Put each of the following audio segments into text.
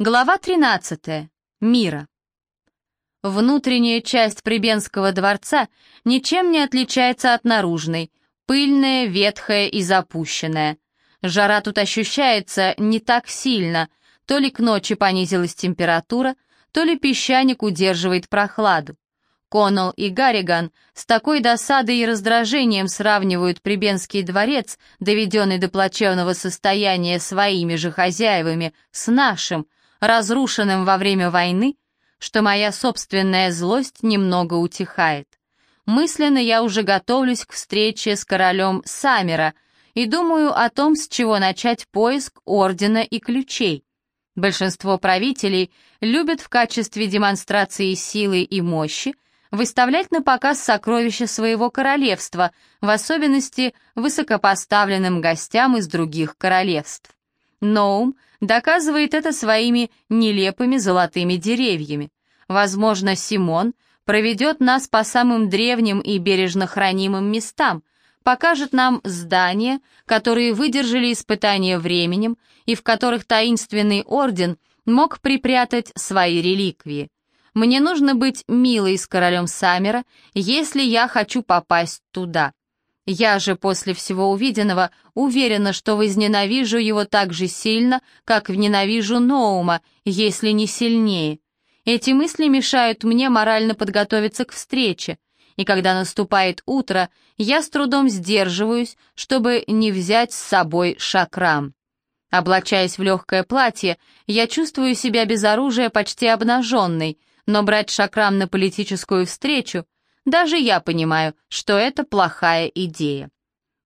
Глава 13. Мира. Внутренняя часть Прибенского дворца ничем не отличается от наружной, пыльная, ветхая и запущенная. Жара тут ощущается не так сильно, то ли к ночи понизилась температура, то ли песчаник удерживает прохладу. Коннелл и Гарриган с такой досадой и раздражением сравнивают Прибенский дворец, доведенный до плачевного состояния своими же хозяевами, с нашим — разрушенным во время войны, что моя собственная злость немного утихает. Мысленно я уже готовлюсь к встрече с королем Самера и думаю о том, с чего начать поиск ордена и ключей. Большинство правителей любят в качестве демонстрации силы и мощи выставлять на показ сокровища своего королевства, в особенности высокопоставленным гостям из других королевств. Ноум доказывает это своими нелепыми золотыми деревьями. Возможно, Симон проведет нас по самым древним и бережно хранимым местам, покажет нам здания, которые выдержали испытания временем и в которых таинственный орден мог припрятать свои реликвии. Мне нужно быть милой с королем Саммера, если я хочу попасть туда. Я же после всего увиденного уверена, что возненавижу его так же сильно, как ненавижу Ноума, если не сильнее. Эти мысли мешают мне морально подготовиться к встрече, и когда наступает утро, я с трудом сдерживаюсь, чтобы не взять с собой шакрам. Облачаясь в легкое платье, я чувствую себя без оружия почти обнаженной, но брать шакрам на политическую встречу — даже я понимаю, что это плохая идея.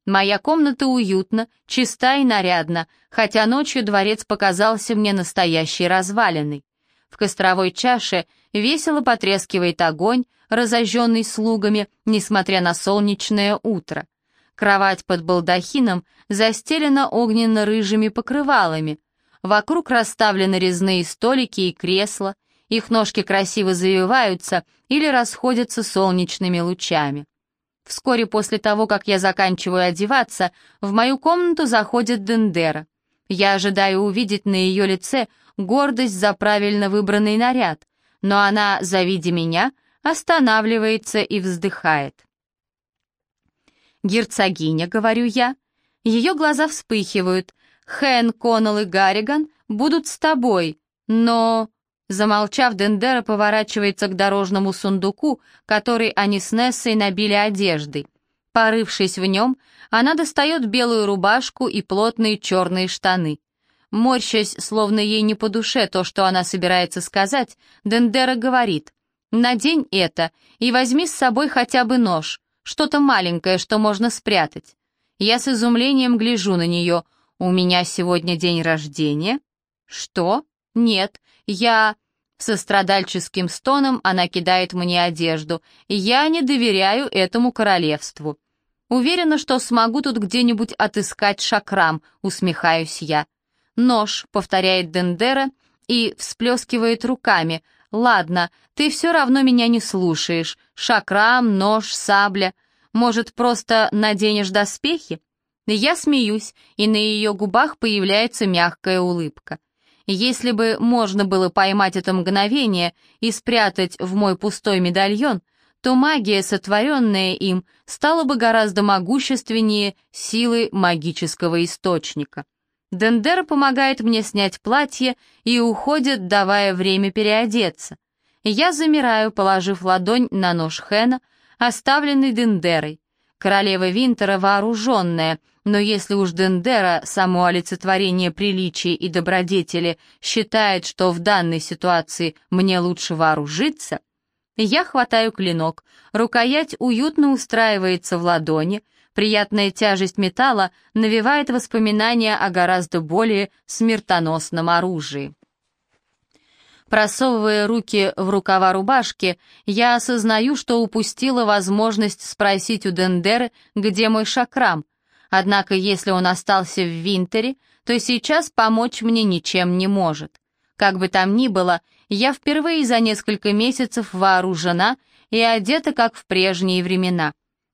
Моя комната уютна, чиста и нарядна, хотя ночью дворец показался мне настоящей развалиной. В костровой чаше весело потрескивает огонь, разожженный слугами, несмотря на солнечное утро. Кровать под балдахином застелена огненно-рыжими покрывалами. Вокруг расставлены резные столики и кресла, их ножки красиво завиваются или расходятся солнечными лучами. Вскоре после того, как я заканчиваю одеваться, в мою комнату заходит Дендера. Я ожидаю увидеть на ее лице гордость за правильно выбранный наряд, но она, завидя меня, останавливается и вздыхает. «Герцогиня», — говорю я. Ее глаза вспыхивают. «Хэн, Коннелл и Гарриган будут с тобой, но...» Замолчав, Дендера поворачивается к дорожному сундуку, который они с Нессой набили одеждой. Порывшись в нем, она достает белую рубашку и плотные черные штаны. Морщась, словно ей не по душе то, что она собирается сказать, Дендера говорит, «Надень это и возьми с собой хотя бы нож, что-то маленькое, что можно спрятать». Я с изумлением гляжу на нее. «У меня сегодня день рождения?» «Что?» «Нет, я...» Со страдальческим стоном она кидает мне одежду. «Я не доверяю этому королевству». «Уверена, что смогу тут где-нибудь отыскать шакрам», — усмехаюсь я. «Нож», — повторяет Дендера и всплескивает руками. «Ладно, ты все равно меня не слушаешь. Шакрам, нож, сабля. Может, просто наденешь доспехи?» Я смеюсь, и на ее губах появляется мягкая улыбка. Если бы можно было поймать это мгновение и спрятать в мой пустой медальон, то магия, сотворенная им, стала бы гораздо могущественнее силы магического источника. Дендера помогает мне снять платье и уходит, давая время переодеться. Я замираю, положив ладонь на нож Хэна, оставленный Дендерой. Королева Винтера вооруженная, но если уж Дендера, само олицетворение приличия и добродетели, считает, что в данной ситуации мне лучше вооружиться, я хватаю клинок, рукоять уютно устраивается в ладони, приятная тяжесть металла навевает воспоминания о гораздо более смертоносном оружии. Просовывая руки в рукава рубашки, я осознаю, что упустила возможность спросить у Дендеры, где мой шакрам. Однако, если он остался в Винтере, то сейчас помочь мне ничем не может. Как бы там ни было, я впервые за несколько месяцев вооружена и одета, как в прежние времена.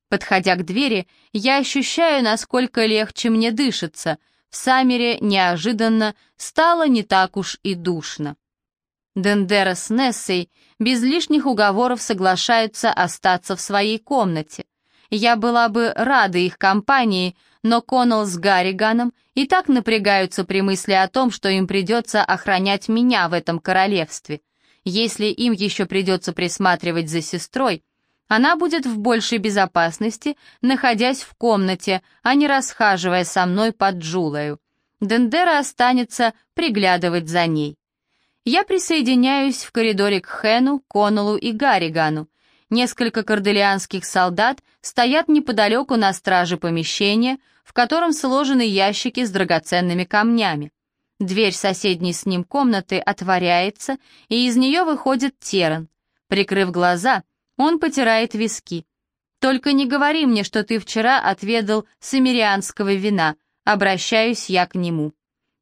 Подходя к двери, я ощущаю, насколько легче мне дышится. в Самере неожиданно стало не так уж и душно. Дендера с Нессой без лишних уговоров соглашаются остаться в своей комнате. Я была бы рада их компании, но Коннелл с Гарриганом и так напрягаются при мысли о том, что им придется охранять меня в этом королевстве. Если им еще придется присматривать за сестрой, она будет в большей безопасности, находясь в комнате, а не расхаживая со мной под Джулою. Дендера останется приглядывать за ней. Я присоединяюсь в коридоре к Хэну, Коннеллу и Гарригану. Несколько корделианских солдат стоят неподалеку на страже помещения, в котором сложены ящики с драгоценными камнями. Дверь соседней с ним комнаты отворяется, и из нее выходит Теран. Прикрыв глаза, он потирает виски. «Только не говори мне, что ты вчера отведал самирианского вина», обращаюсь я к нему.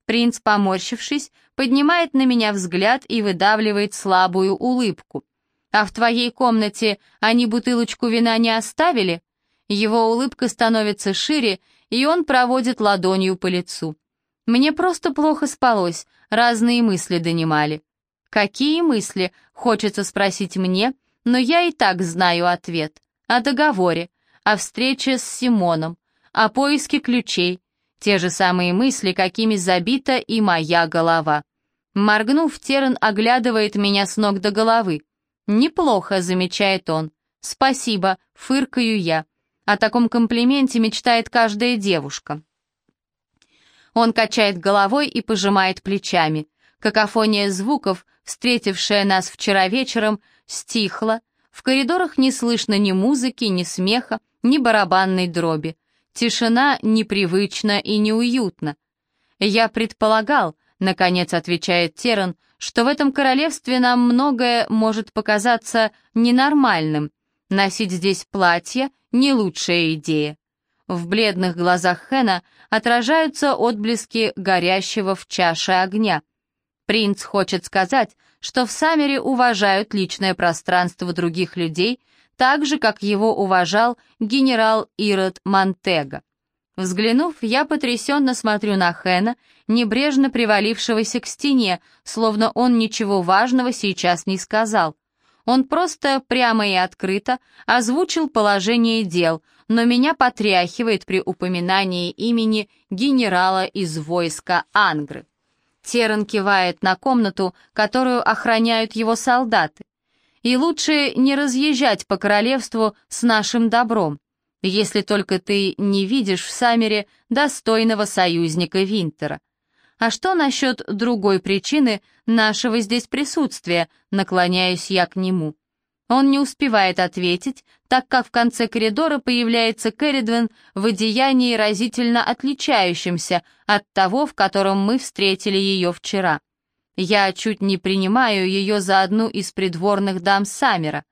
Принц, поморщившись, поднимает на меня взгляд и выдавливает слабую улыбку. «А в твоей комнате они бутылочку вина не оставили?» Его улыбка становится шире, и он проводит ладонью по лицу. «Мне просто плохо спалось, разные мысли донимали». «Какие мысли?» — хочется спросить мне — но я и так знаю ответ. О договоре, о встрече с Симоном, о поиске ключей. Те же самые мысли, какими забита и моя голова. Моргнув, Терн оглядывает меня с ног до головы. «Неплохо», — замечает он. «Спасибо», — фыркаю я. О таком комплименте мечтает каждая девушка. Он качает головой и пожимает плечами. Какофония звуков, встретившая нас вчера вечером, стихло, в коридорах не слышно ни музыки, ни смеха, ни барабанной дроби. Тишина непривычна и неуютна. «Я предполагал», — наконец отвечает Теран, «что в этом королевстве нам многое может показаться ненормальным. Носить здесь платье — не лучшая идея». В бледных глазах Хэна отражаются отблески горящего в чаше огня. Принц хочет сказать, что в Саммере уважают личное пространство других людей, так же, как его уважал генерал Ирод Монтега. Взглянув, я потрясенно смотрю на Хэна, небрежно привалившегося к стене, словно он ничего важного сейчас не сказал. Он просто прямо и открыто озвучил положение дел, но меня потряхивает при упоминании имени генерала из войска Ангры. Теран кивает на комнату, которую охраняют его солдаты. И лучше не разъезжать по королевству с нашим добром, если только ты не видишь в Саммере достойного союзника Винтера. А что насчет другой причины нашего здесь присутствия, наклоняюсь я к нему? Он не успевает ответить, так как в конце коридора появляется Кэрридвен в одеянии разительно отличающемся от того, в котором мы встретили ее вчера. Я чуть не принимаю ее за одну из придворных дам Саммера.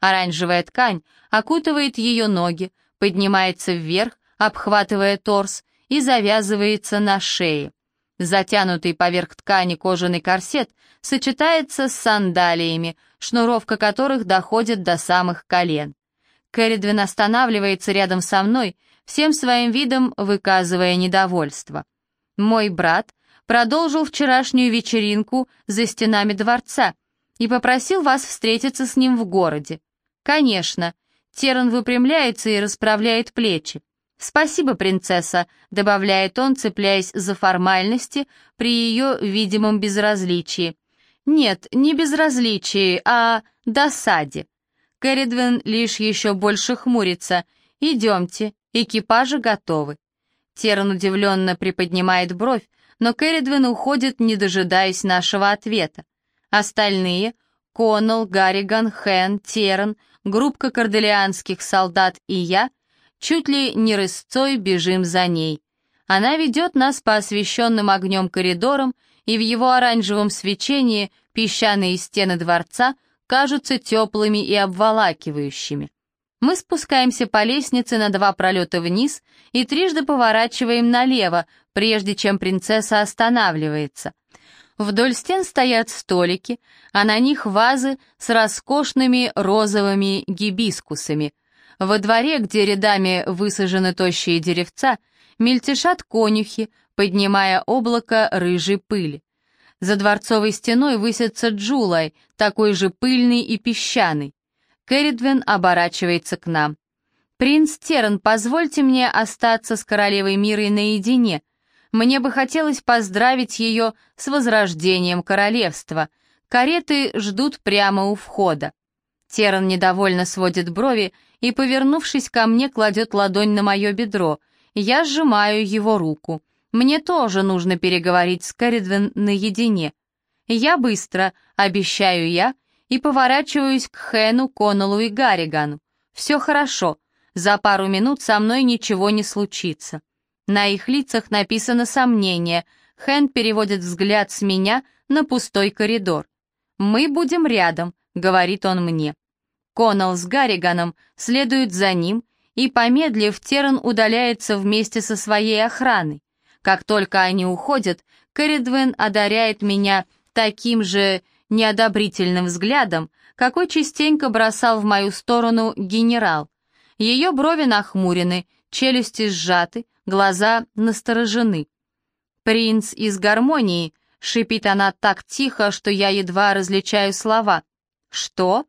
Оранжевая ткань окутывает ее ноги, поднимается вверх, обхватывая торс и завязывается на шее. Затянутый поверх ткани кожаный корсет сочетается с сандалиями, шнуровка которых доходит до самых колен. Кэрридвин останавливается рядом со мной, всем своим видом выказывая недовольство. Мой брат продолжил вчерашнюю вечеринку за стенами дворца и попросил вас встретиться с ним в городе. Конечно, Теран выпрямляется и расправляет плечи. «Спасибо, принцесса», — добавляет он, цепляясь за формальности при ее видимом безразличии. «Нет, не безразличии, а досаде». Кэрридвин лишь еще больше хмурится. «Идемте, экипажи готовы». Терн удивленно приподнимает бровь, но Кэрридвин уходит, не дожидаясь нашего ответа. Остальные — Коннелл, Гарриган, Хэн, Терн, группка корделианских солдат и я — Чуть ли не рысцой бежим за ней. Она ведет нас по освещенным огнем коридорам, и в его оранжевом свечении песчаные стены дворца кажутся теплыми и обволакивающими. Мы спускаемся по лестнице на два пролета вниз и трижды поворачиваем налево, прежде чем принцесса останавливается. Вдоль стен стоят столики, а на них вазы с роскошными розовыми гибискусами, во дворе, где рядами высажены тощие деревца, мельтешат конюхи, поднимая облако рыжей пыли. За дворцовой стеной высится Джулай, такой же пыльный и песчаный. Кэрридвен оборачивается к нам. «Принц Терн, позвольте мне остаться с королевой Мирой наедине. Мне бы хотелось поздравить ее с возрождением королевства. Кареты ждут прямо у входа». Терн недовольно сводит брови и, повернувшись ко мне, кладет ладонь на мое бедро. Я сжимаю его руку. Мне тоже нужно переговорить с Кэрридвен наедине. Я быстро, обещаю я, и поворачиваюсь к Хэну, Коннеллу и Гарригану. Все хорошо, за пару минут со мной ничего не случится. На их лицах написано сомнение. Хэн переводит взгляд с меня на пустой коридор. «Мы будем рядом», — говорит он мне. Коннелл с Гарриганом следуют за ним, и, помедлив, Терн удаляется вместе со своей охраной. Как только они уходят, Кэрридвен одаряет меня таким же неодобрительным взглядом, какой частенько бросал в мою сторону генерал. Ее брови нахмурены, челюсти сжаты, глаза насторожены. «Принц из гармонии», — шипит она так тихо, что я едва различаю слова. «Что?»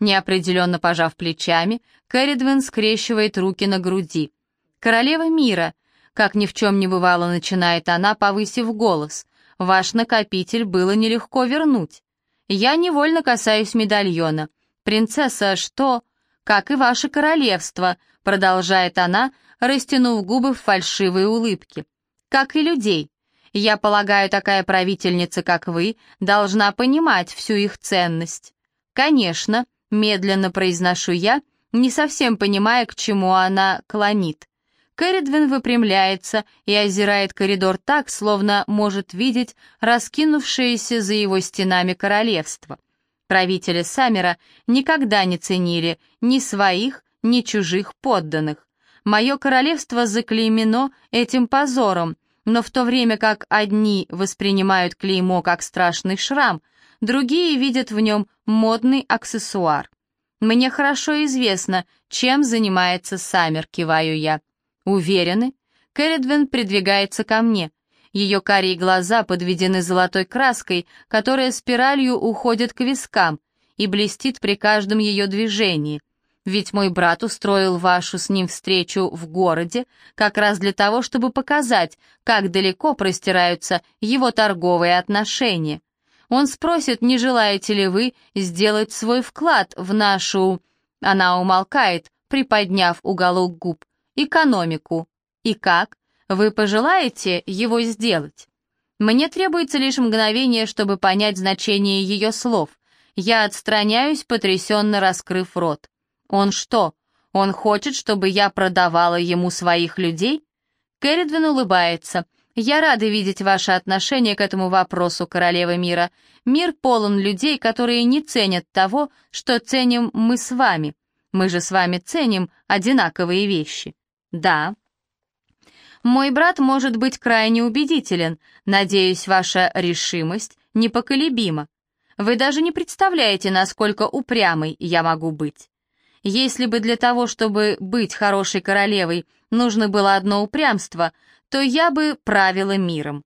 Неопределенно пожав плечами, Кэрридвен скрещивает руки на груди. «Королева мира», как ни в чем не бывало, начинает она, повысив голос. «Ваш накопитель было нелегко вернуть. Я невольно касаюсь медальона. Принцесса, что? Как и ваше королевство», продолжает она, растянув губы в фальшивой улыбке. «Как и людей. Я полагаю, такая правительница, как вы, должна понимать всю их ценность». «Конечно», — медленно произношу я, не совсем понимая, к чему она клонит. Кэрридвин выпрямляется и озирает коридор так, словно может видеть раскинувшееся за его стенами королевство. Правители Саммера никогда не ценили ни своих, ни чужих подданных. Мое королевство заклеймено этим позором, но в то время как одни воспринимают клеймо как страшный шрам, другие видят в нем модный аксессуар. Мне хорошо известно, чем занимается Саммер, киваю я. Уверены? Кэрридвен придвигается ко мне. Ее карие глаза подведены золотой краской, которая спиралью уходит к вискам и блестит при каждом ее движении. Ведь мой брат устроил вашу с ним встречу в городе как раз для того, чтобы показать, как далеко простираются его торговые отношения. Он спросит, не желаете ли вы сделать свой вклад в нашу... Она умолкает, приподняв уголок губ экономику. И как? Вы пожелаете его сделать? Мне требуется лишь мгновение, чтобы понять значение ее слов. Я отстраняюсь, потрясенно раскрыв рот. Он что, он хочет, чтобы я продавала ему своих людей? Кэрридвин улыбается. Я рада видеть ваше отношение к этому вопросу, королева мира. Мир полон людей, которые не ценят того, что ценим мы с вами. Мы же с вами ценим одинаковые вещи. «Да». «Мой брат может быть крайне убедителен. Надеюсь, ваша решимость непоколебима. Вы даже не представляете, насколько упрямой я могу быть. Если бы для того, чтобы быть хорошей королевой, нужно было одно упрямство, то я бы правила миром».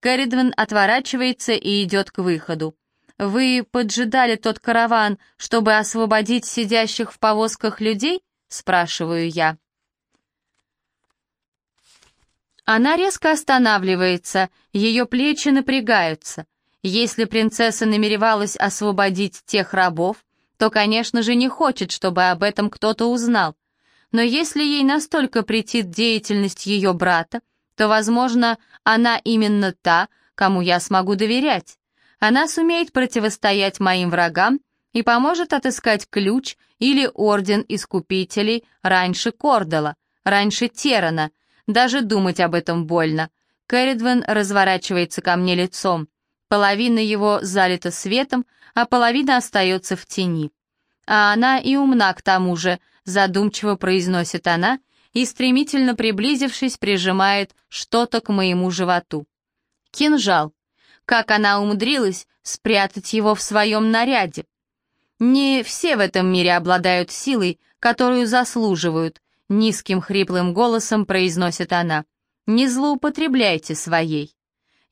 Кэрридвен отворачивается и идет к выходу. «Вы поджидали тот караван, чтобы освободить сидящих в повозках людей?» — спрашиваю я. Она резко останавливается, ее плечи напрягаются. Если принцесса намеревалась освободить тех рабов, то, конечно же, не хочет, чтобы об этом кто-то узнал. Но если ей настолько претит деятельность ее брата, то, возможно, она именно та, кому я смогу доверять. Она сумеет противостоять моим врагам и поможет отыскать ключ или орден искупителей раньше Кордала, раньше Терана, даже думать об этом больно. Кэрридвен разворачивается ко мне лицом. Половина его залита светом, а половина остается в тени. А она и умна к тому же, задумчиво произносит она и, стремительно приблизившись, прижимает что-то к моему животу. Кинжал. Как она умудрилась спрятать его в своем наряде? Не все в этом мире обладают силой, которую заслуживают, Низким хриплым голосом произносит она. Не злоупотребляйте своей.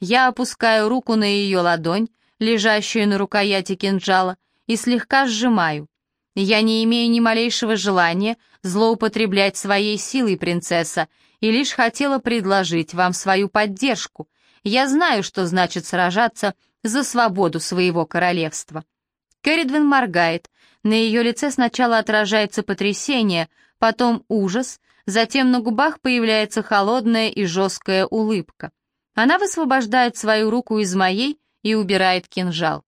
Я опускаю руку на ее ладонь, лежащую на рукояти кинжала, и слегка сжимаю. Я не имею ни малейшего желания злоупотреблять своей силой, принцесса, и лишь хотела предложить вам свою поддержку. Я знаю, что значит сражаться за свободу своего королевства. Кэрридвин моргает. На ее лице сначала отражается потрясение, потом ужас, затем на губах появляется холодная и жесткая улыбка. Она высвобождает свою руку из моей и убирает кинжал.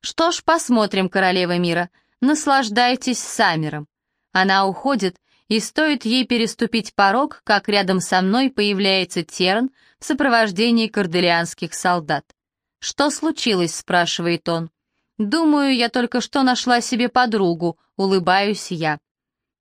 Что ж, посмотрим, королева мира. Наслаждайтесь Саммером. Она уходит, и стоит ей переступить порог, как рядом со мной появляется Терн в сопровождении корделианских солдат. «Что случилось?» — спрашивает он. «Думаю, я только что нашла себе подругу», — улыбаюсь я.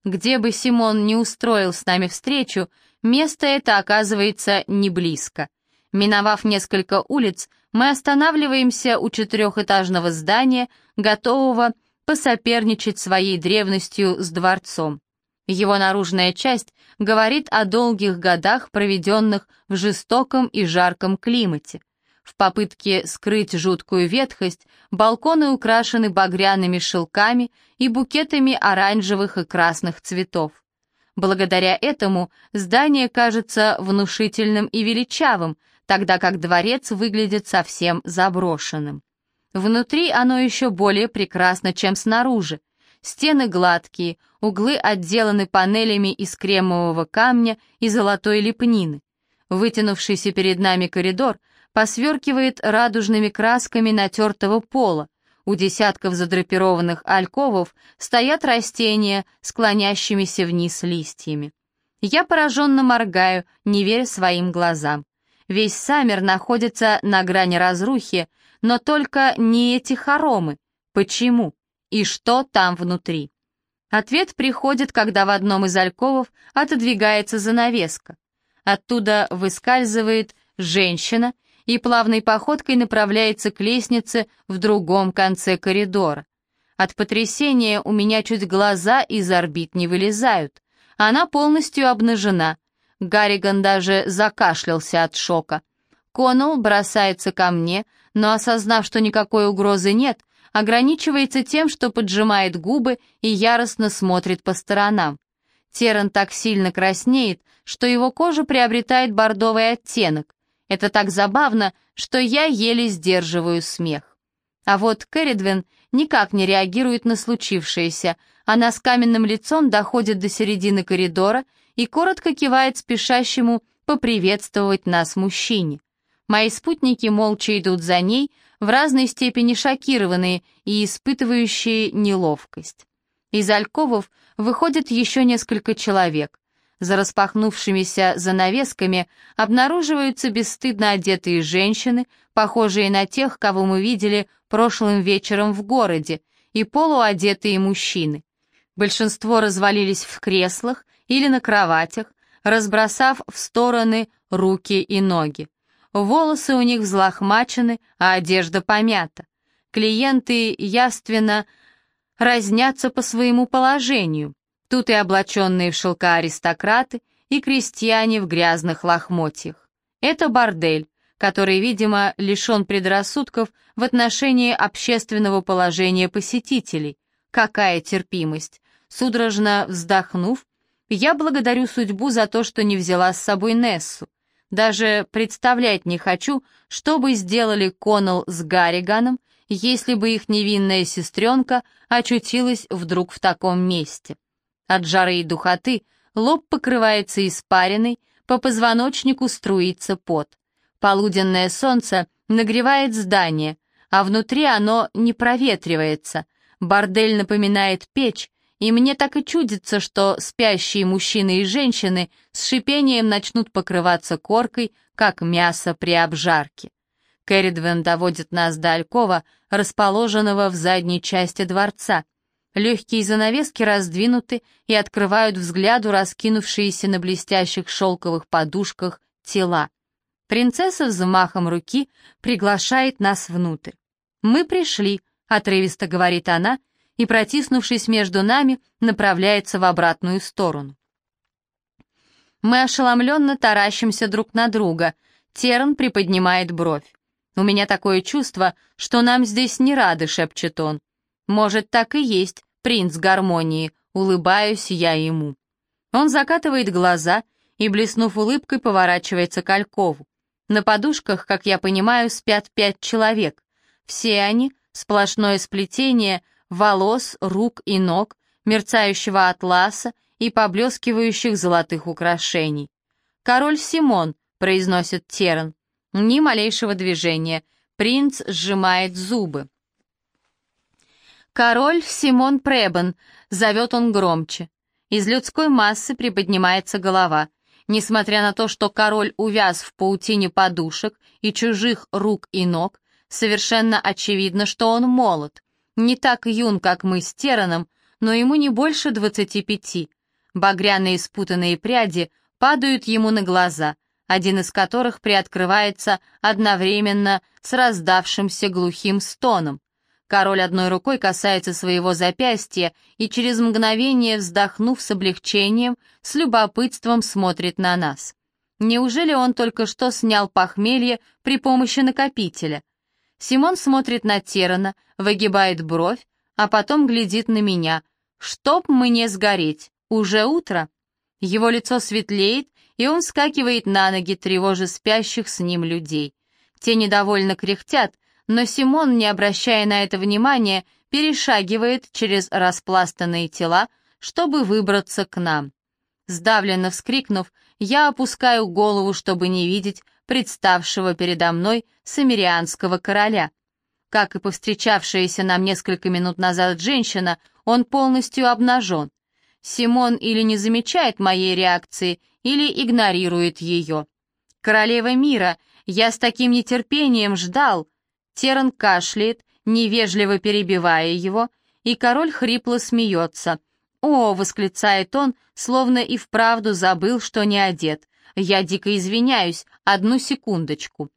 Где бы Симон не устроил с нами встречу, место это оказывается не близко. Миновав несколько улиц, мы останавливаемся у четырехэтажного здания, готового посоперничать своей древностью с дворцом. Его наружная часть говорит о долгих годах, проведенных в жестоком и жарком климате. В попытке скрыть жуткую ветхость балконы украшены багряными шелками и букетами оранжевых и красных цветов. Благодаря этому здание кажется внушительным и величавым, тогда как дворец выглядит совсем заброшенным. Внутри оно еще более прекрасно, чем снаружи. Стены гладкие, углы отделаны панелями из кремового камня и золотой лепнины. Вытянувшийся перед нами коридор посверкивает радужными красками натертого пола. У десятков задрапированных альковов стоят растения, склонящимися вниз листьями. Я пораженно моргаю, не веря своим глазам. Весь Саммер находится на грани разрухи, но только не эти хоромы. Почему? И что там внутри? Ответ приходит, когда в одном из альковов отодвигается занавеска. Оттуда выскальзывает женщина и плавной походкой направляется к лестнице в другом конце коридора. От потрясения у меня чуть глаза из орбит не вылезают. Она полностью обнажена, Гарриган даже закашлялся от шока. Коннелл бросается ко мне, но, осознав, что никакой угрозы нет, ограничивается тем, что поджимает губы и яростно смотрит по сторонам. Теран так сильно краснеет, что его кожа приобретает бордовый оттенок. Это так забавно, что я еле сдерживаю смех. А вот Кэрридвин никак не реагирует на случившееся. Она с каменным лицом доходит до середины коридора и коротко кивает спешащему поприветствовать нас мужчине. Мои спутники молча идут за ней, в разной степени шокированные и испытывающие неловкость. Из альковов выходит еще несколько человек. За распахнувшимися занавесками обнаруживаются бесстыдно одетые женщины, похожие на тех, кого мы видели прошлым вечером в городе, и полуодетые мужчины. Большинство развалились в креслах или на кроватях, разбросав в стороны руки и ноги. Волосы у них взлохмачены, а одежда помята. Клиенты явственно разнятся по своему положению. Тут и облаченные в шелка аристократы, и крестьяне в грязных лохмотьях. Это бордель, который, видимо, лишен предрассудков в отношении общественного положения посетителей. Какая терпимость! Судорожно вздохнув, я благодарю судьбу за то, что не взяла с собой Нессу. Даже представлять не хочу, что бы сделали Коннелл с Гарриганом, если бы их невинная сестренка очутилась вдруг в таком месте. От жары и духоты лоб покрывается испариной, по позвоночнику струится пот. Полуденное солнце нагревает здание, а внутри оно не проветривается. Бордель напоминает печь, и мне так и чудится, что спящие мужчины и женщины с шипением начнут покрываться коркой, как мясо при обжарке. Кэрридвен доводит нас до Алькова, расположенного в задней части дворца. Легкие занавески раздвинуты и открывают взгляду раскинувшиеся на блестящих шелковых подушках тела. Принцесса взмахом руки приглашает нас внутрь. «Мы пришли», — отрывисто говорит она, и, протиснувшись между нами, направляется в обратную сторону. Мы ошеломленно таращимся друг на друга. Терн приподнимает бровь. «У меня такое чувство, что нам здесь не рады», — шепчет он. «Может, так и есть, принц гармонии», — улыбаюсь я ему. Он закатывает глаза и, блеснув улыбкой, поворачивается к Алькову. На подушках, как я понимаю, спят пять человек. Все они — сплошное сплетение волос, рук и ног, мерцающего атласа и поблескивающих золотых украшений. «Король Симон», — произносит Теран. Ни малейшего движения. Принц сжимает зубы. «Король Симон Пребен», — зовет он громче. Из людской массы приподнимается голова. Несмотря на то, что король увяз в паутине подушек и чужих рук и ног, совершенно очевидно, что он молод. Не так юн, как мы с Тераном, но ему не больше двадцати пяти. Багряные спутанные пряди падают ему на глаза, один из которых приоткрывается одновременно с раздавшимся глухим стоном. Король одной рукой касается своего запястья и через мгновение, вздохнув с облегчением, с любопытством смотрит на нас. Неужели он только что снял похмелье при помощи накопителя? Симон смотрит на Терана, выгибает бровь, а потом глядит на меня. «Чтоб мне сгореть! Уже утро!» Его лицо светлеет, и он скакивает на ноги, тревожа спящих с ним людей. Те недовольно кряхтят, но Симон, не обращая на это внимания, перешагивает через распластанные тела, чтобы выбраться к нам. Сдавленно вскрикнув, я опускаю голову, чтобы не видеть представшего передо мной самирианского короля. Как и повстречавшаяся нам несколько минут назад женщина, он полностью обнажен. Симон или не замечает моей реакции, или игнорирует ее. «Королева мира, я с таким нетерпением ждал!» Теран кашляет, невежливо перебивая его, и король хрипло смеется. «О!» — восклицает он, словно и вправду забыл, что не одет. «Я дико извиняюсь, одну секундочку».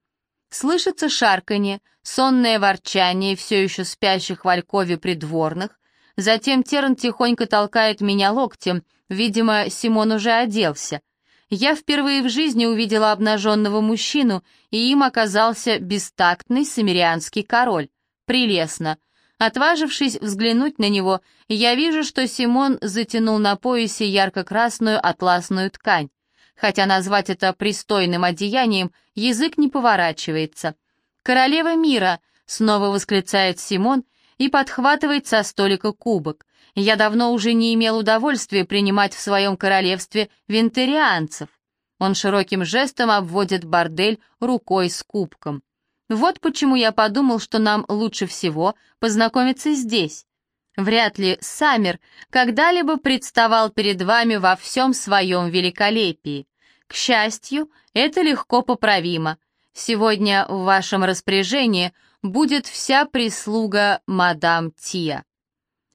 Слышится шарканье, сонное ворчание все еще спящих в алькове придворных. Затем Терн тихонько толкает меня локтем, видимо, Симон уже оделся. Я впервые в жизни увидела обнаженного мужчину, и им оказался бестактный самирианский король. Прелестно. Отважившись взглянуть на него, я вижу, что Симон затянул на поясе ярко-красную атласную ткань. Хотя назвать это пристойным одеянием язык не поворачивается. «Королева мира!» — снова восклицает Симон и подхватывает со столика кубок. Я давно уже не имел удовольствия принимать в своем королевстве винтерианцев. Он широким жестом обводит бордель рукой с кубком. Вот почему я подумал, что нам лучше всего познакомиться здесь. Вряд ли Саммер когда-либо представал перед вами во всем своем великолепии. К счастью, это легко поправимо. Сегодня в вашем распоряжении будет вся прислуга мадам Тия.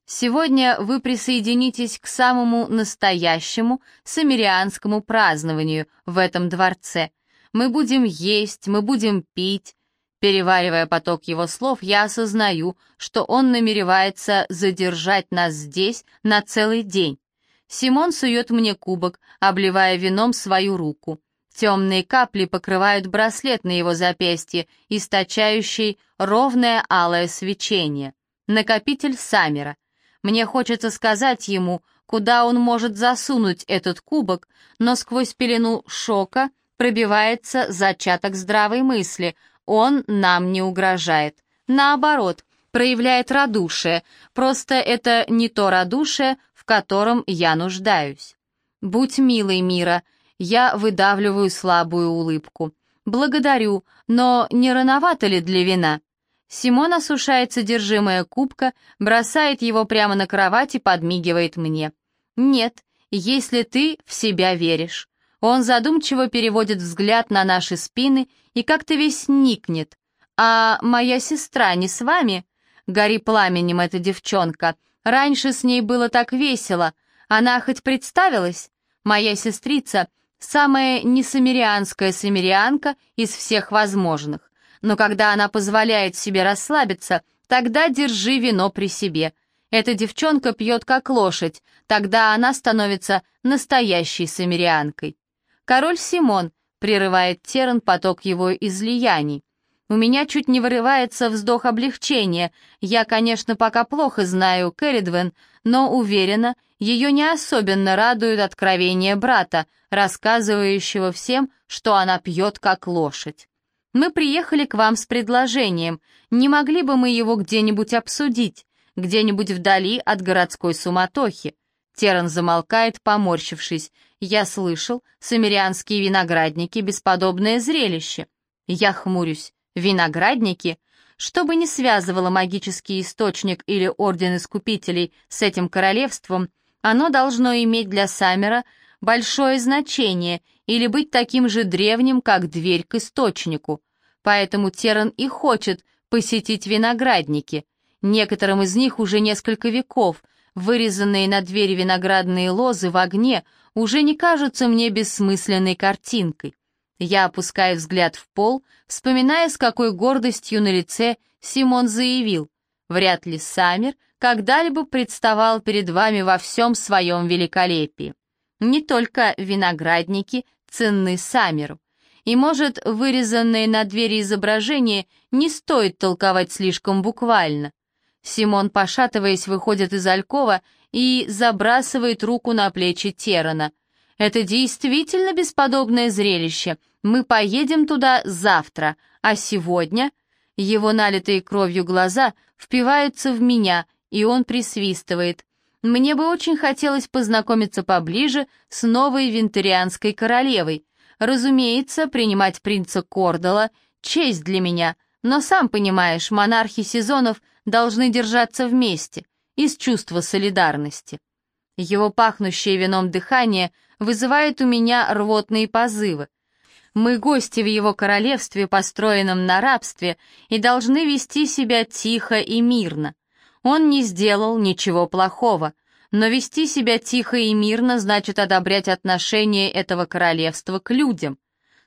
Сегодня вы присоединитесь к самому настоящему самирианскому празднованию в этом дворце. Мы будем есть, мы будем пить. Переваривая поток его слов, я осознаю, что он намеревается задержать нас здесь на целый день. Симон сует мне кубок, обливая вином свою руку. Темные капли покрывают браслет на его запястье, источающий ровное алое свечение. Накопитель Саммера — мне хочется сказать ему, куда он может засунуть этот кубок, но сквозь пелену шока пробивается зачаток здравой мысли. Он нам не угрожает. Наоборот, проявляет радушие, просто это не то радушие, в котором я нуждаюсь. Будь милой, Мира, я выдавливаю слабую улыбку. Благодарю, но не рановато ли для вина? Симон осушает содержимое кубка, бросает его прямо на кровать и подмигивает мне. «Нет, если ты в себя веришь». Он задумчиво переводит взгляд на наши спины и как-то весь никнет. «А моя сестра не с вами?» Гори пламенем эта девчонка. Раньше с ней было так весело. Она хоть представилась? Моя сестрица — самая несамирианская самирианка из всех возможных но когда она позволяет себе расслабиться, тогда держи вино при себе. Эта девчонка пьет как лошадь, тогда она становится настоящей самирианкой. «Король Симон», — прерывает Терн поток его излияний. У меня чуть не вырывается вздох облегчения. Я, конечно, пока плохо знаю Кэрридвен, но уверена, ее не особенно радует откровение брата, рассказывающего всем, что она пьет как лошадь. Мы приехали к вам с предложением. Не могли бы мы его где-нибудь обсудить, где-нибудь вдали от городской суматохи? Теран замолкает, поморщившись. Я слышал, самирианские виноградники — бесподобное зрелище. Я хмурюсь. Виноградники, что бы ни связывало магический источник или Орден Искупителей с этим королевством, оно должно иметь для Саммера большое значение или быть таким же древним, как дверь к источнику. Поэтому Теран и хочет посетить виноградники. Некоторым из них уже несколько веков, вырезанные на двери виноградные лозы в огне уже не кажутся мне бессмысленной картинкой. Я опускаю взгляд в пол, вспоминая, с какой гордостью на лице Симон заявил, «Вряд ли Саммер когда-либо представал перед вами во всем своем великолепии. Не только виноградники ценны Саммеру, и, может, вырезанные на двери изображения не стоит толковать слишком буквально. Симон, пошатываясь, выходит из алькова и забрасывает руку на плечи Терана — это действительно бесподобное зрелище. Мы поедем туда завтра, а сегодня...» Его налитые кровью глаза впиваются в меня, и он присвистывает. «Мне бы очень хотелось познакомиться поближе с новой винтерианской королевой. Разумеется, принимать принца Кордала — честь для меня, но сам понимаешь, монархи сезонов должны держаться вместе, из чувства солидарности». Его пахнущее вином дыхание вызывает у меня рвотные позывы. Мы гости в его королевстве, построенном на рабстве, и должны вести себя тихо и мирно. Он не сделал ничего плохого, но вести себя тихо и мирно значит одобрять отношение этого королевства к людям.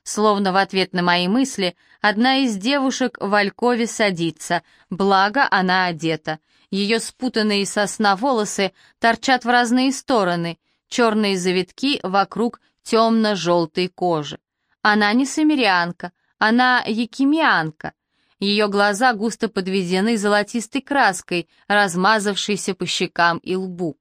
Словно в ответ на мои мысли, одна из девушек в Алькове садится, благо она одета. Ее спутанные сосна волосы торчат в разные стороны, черные завитки вокруг темно-желтой кожи. Она не самирианка, она якимианка. Ее глаза густо подведены золотистой краской, размазавшейся по щекам и лбу.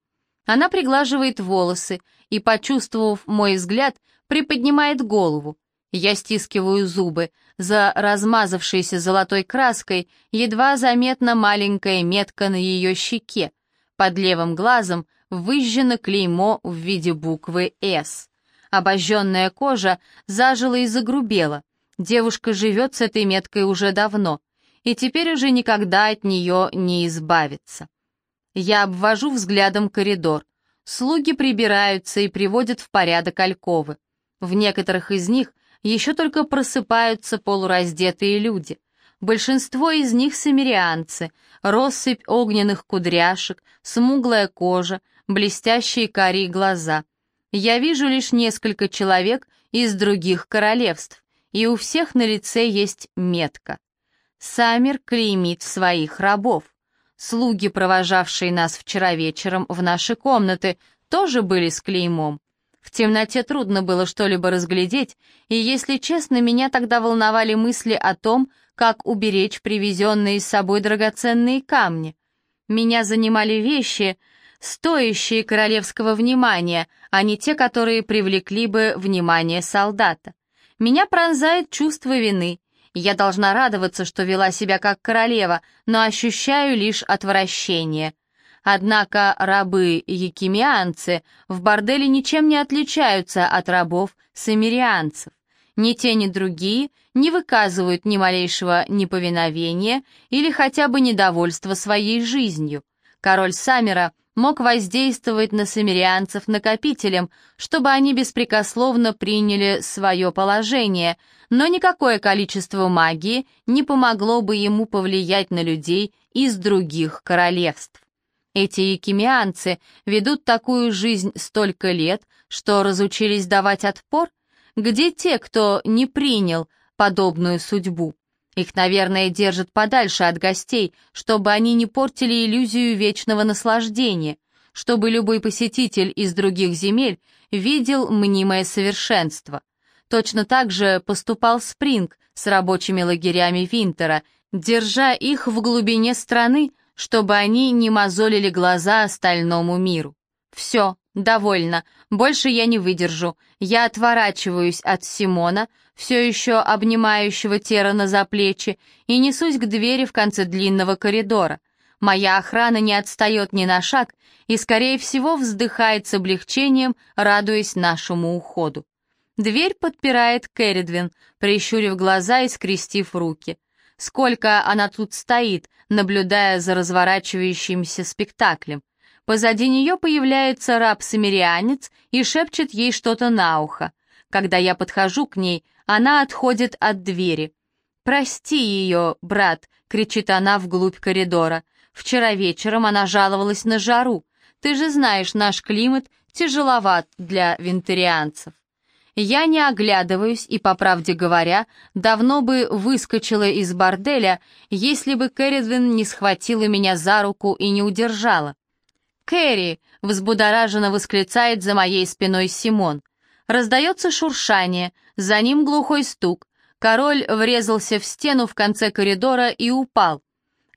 Она приглаживает волосы и, почувствовав мой взгляд, приподнимает голову. Я стискиваю зубы. За размазавшейся золотой краской едва заметна маленькая метка на ее щеке. Под левым глазом выжжено клеймо в виде буквы «С». Обожженная кожа зажила и загрубела. Девушка живет с этой меткой уже давно, и теперь уже никогда от нее не избавиться. Я обвожу взглядом коридор. Слуги прибираются и приводят в порядок альковы. В некоторых из них еще только просыпаются полураздетые люди. Большинство из них самирианцы, россыпь огненных кудряшек, смуглая кожа, блестящие карие глаза. Я вижу лишь несколько человек из других королевств, и у всех на лице есть метка. Самир клеймит своих рабов. Слуги, провожавшие нас вчера вечером в наши комнаты, тоже были с клеймом. В темноте трудно было что-либо разглядеть, и, если честно, меня тогда волновали мысли о том, как уберечь привезенные с собой драгоценные камни. Меня занимали вещи, стоящие королевского внимания, а не те, которые привлекли бы внимание солдата. Меня пронзает чувство вины. Я должна радоваться, что вела себя как королева, но ощущаю лишь отвращение. Однако рабы-якимианцы в борделе ничем не отличаются от рабов-самирианцев. Ни те, ни другие не выказывают ни малейшего неповиновения или хотя бы недовольства своей жизнью. Король Самера мог воздействовать на самирианцев накопителем, чтобы они беспрекословно приняли свое положение, но никакое количество магии не помогло бы ему повлиять на людей из других королевств. Эти якимианцы ведут такую жизнь столько лет, что разучились давать отпор? Где те, кто не принял подобную судьбу? Их, наверное, держат подальше от гостей, чтобы они не портили иллюзию вечного наслаждения, чтобы любой посетитель из других земель видел мнимое совершенство. Точно так же поступал Спринг с рабочими лагерями Винтера, держа их в глубине страны, чтобы они не мозолили глаза остальному миру. Все, довольно, больше я не выдержу. Я отворачиваюсь от Симона, все еще обнимающего Терана за плечи, и несусь к двери в конце длинного коридора. Моя охрана не отстает ни на шаг и, скорее всего, вздыхает с облегчением, радуясь нашему уходу. Дверь подпирает Кэрридвин, прищурив глаза и скрестив руки. Сколько она тут стоит, наблюдая за разворачивающимся спектаклем. Позади нее появляется раб-самирианец и шепчет ей что-то на ухо. Когда я подхожу к ней, она отходит от двери. «Прости ее, брат», — кричит она вглубь коридора. «Вчера вечером она жаловалась на жару. Ты же знаешь, наш климат тяжеловат для вентарианцев». Я не оглядываюсь и, по правде говоря, давно бы выскочила из борделя, если бы Кэрридвин не схватила меня за руку и не удержала. «Кэрри!» — взбудораженно восклицает за моей спиной Симон. Раздается шуршание, за ним глухой стук. Король врезался в стену в конце коридора и упал.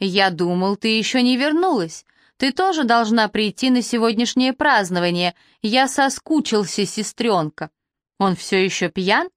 «Я думал, ты еще не вернулась. Ты тоже должна прийти на сегодняшнее празднование. Я соскучился, сестренка». Он все еще пьян?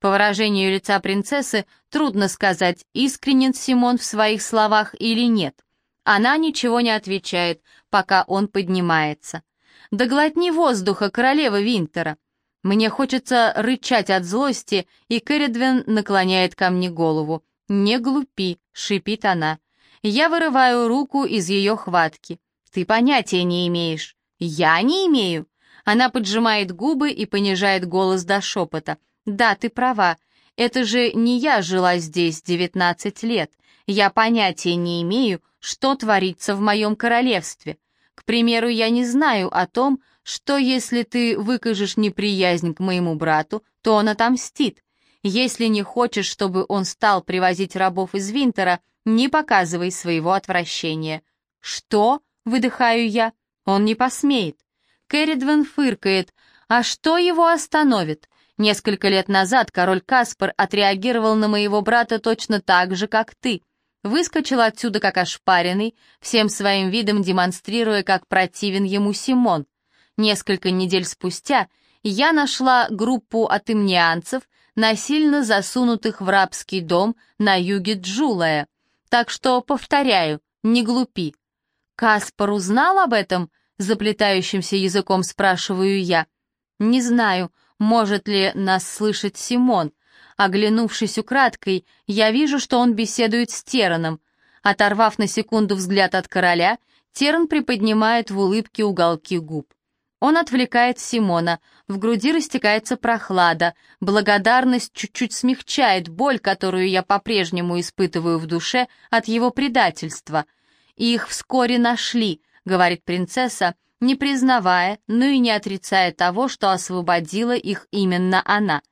По выражению лица принцессы трудно сказать, искренен Симон в своих словах или нет. Она ничего не отвечает, пока он поднимается. «Да глотни воздуха, королева Винтера!» Мне хочется рычать от злости, и Кэрридвен наклоняет ко мне голову. «Не глупи», — шипит она. Я вырываю руку из ее хватки. «Ты понятия не имеешь». «Я не имею». Она поджимает губы и понижает голос до шепота. «Да, ты права. Это же не я жила здесь девятнадцать лет. Я понятия не имею, что творится в моем королевстве. К примеру, я не знаю о том, что если ты выкажешь неприязнь к моему брату, то он отомстит. Если не хочешь, чтобы он стал привозить рабов из Винтера, не показывай своего отвращения. Что? Выдыхаю я. Он не посмеет. Кэрридвен фыркает. А что его остановит? Несколько лет назад король Каспар отреагировал на моего брата точно так же, как ты. Выскочил отсюда как ошпаренный, всем своим видом демонстрируя, как противен ему Симон. Несколько недель спустя я нашла группу атымнианцев, насильно засунутых в рабский дом на юге Джулая. Так что, повторяю, не глупи. Каспар узнал об этом? Заплетающимся языком спрашиваю я. Не знаю, может ли нас слышать Симон. Оглянувшись украдкой, я вижу, что он беседует с Тераном. Оторвав на секунду взгляд от короля, Теран приподнимает в улыбке уголки губ. Он отвлекает Симона, в груди растекается прохлада, благодарность чуть-чуть смягчает боль, которую я по-прежнему испытываю в душе от его предательства. «Их вскоре нашли», — говорит принцесса, не признавая, но и не отрицая того, что освободила их именно она.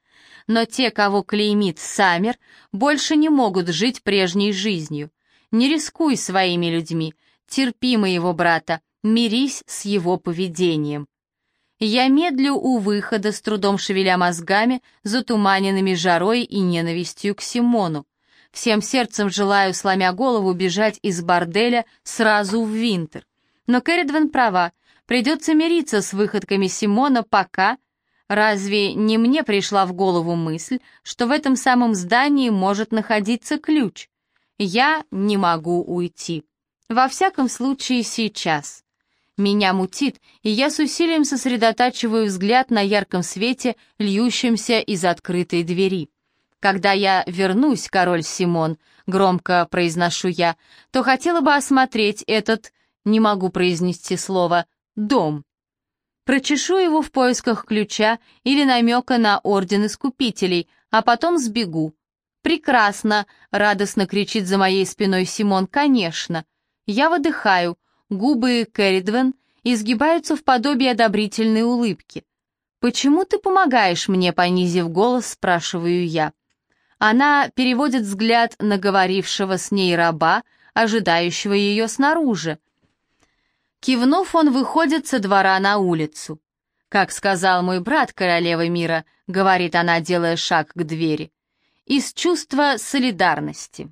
Но те, кого клеймит Саммер, больше не могут жить прежней жизнью. Не рискуй своими людьми, терпи моего брата, мирись с его поведением. Я медлю у выхода, с трудом шевеля мозгами, затуманенными жарой и ненавистью к Симону. Всем сердцем желаю, сломя голову, бежать из борделя сразу в Винтер. Но Кэрридвен права, придется мириться с выходками Симона пока... Разве не мне пришла в голову мысль, что в этом самом здании может находиться ключ? Я не могу уйти. Во всяком случае, сейчас. Меня мутит, и я с усилием сосредотачиваю взгляд на ярком свете, льющемся из открытой двери. «Когда я вернусь, король Симон», — громко произношу я, «то хотела бы осмотреть этот, не могу произнести слово, дом». Прочешу его в поисках ключа или намека на Орден Искупителей, а потом сбегу. «Прекрасно!» — радостно кричит за моей спиной Симон. «Конечно!» Я выдыхаю, Губы Кэрридвен изгибаются в подобие одобрительной улыбки. «Почему ты помогаешь мне?» — понизив голос, спрашиваю я. Она переводит взгляд на говорившего с ней раба, ожидающего ее снаружи. Кивнув, он выходит со двора на улицу. Как сказал мой брат королевы мира, говорит она, делая шаг к двери, из чувства солидарности.